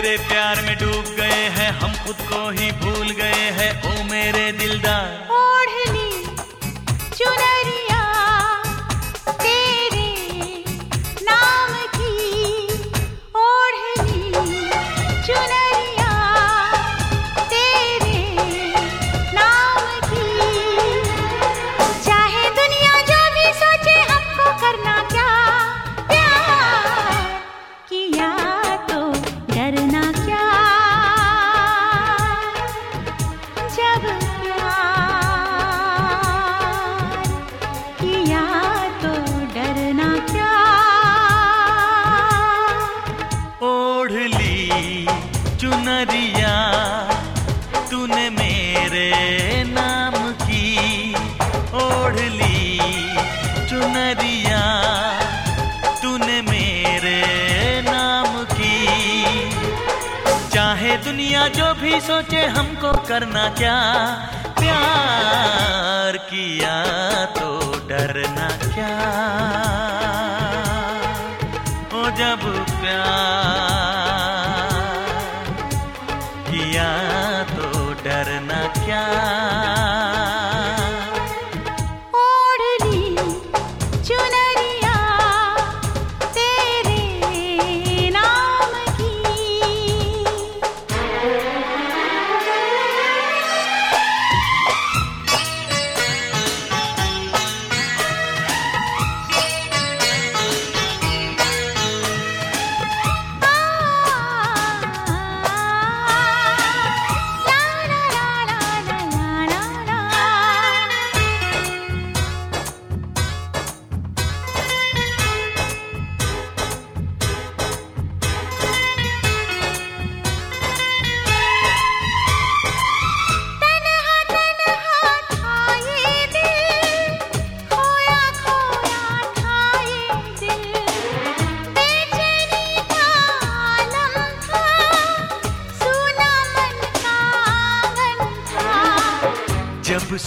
तेरे प्यार में डूब गए हैं, हम खुद को ही भूल गए हैं। ओ मेरे दिलदार। चुनरिया तूने मेरे नाम की ओढ़ ली चुनरिया, तूने मेरे नाम की। चाहे दुनिया जो भी सोचे हमको करना क्या, प्यार किया तो डरना क्या। ओ जब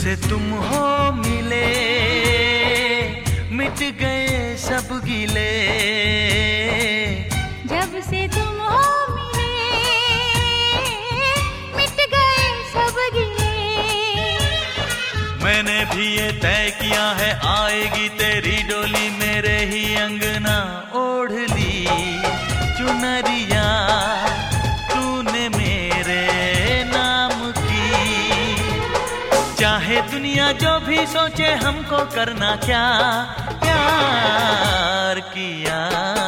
से तुम हो मिले मिट गए सब गिले। जब से तुम हो मिले मिट गए सब गिले। मैंने भी ये तय किया है आएगी तेरी डोली मेरे ही अंगना ओढ़ ली। चुनरिया दुनिया जो भी सोचे हमको करना क्या? प्यार किया।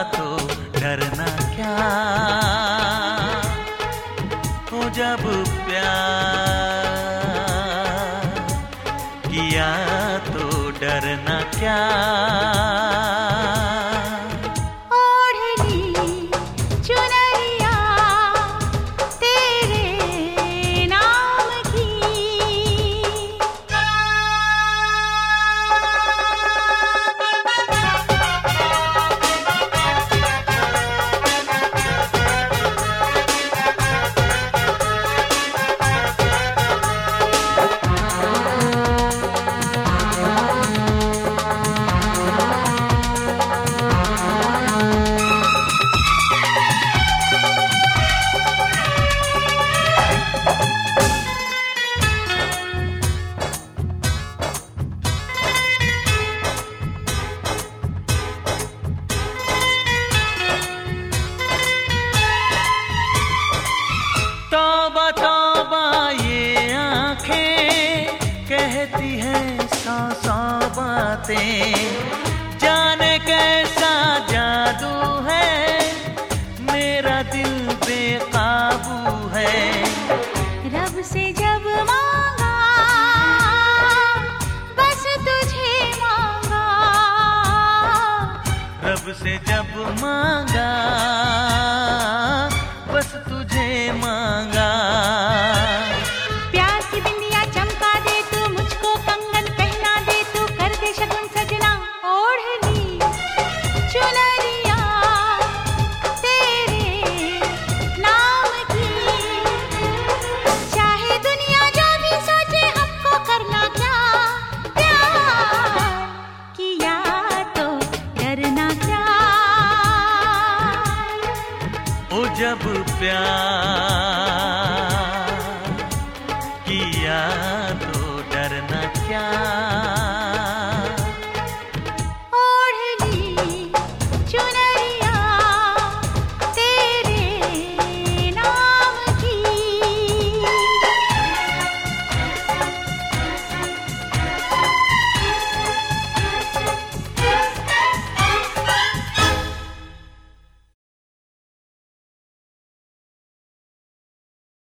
बातें। जाने कैसा जादू है मेरा दिल बेकाबू है। रब से जब मांगा बस तुझे मांगा। रब से जब मांगा जब प्यार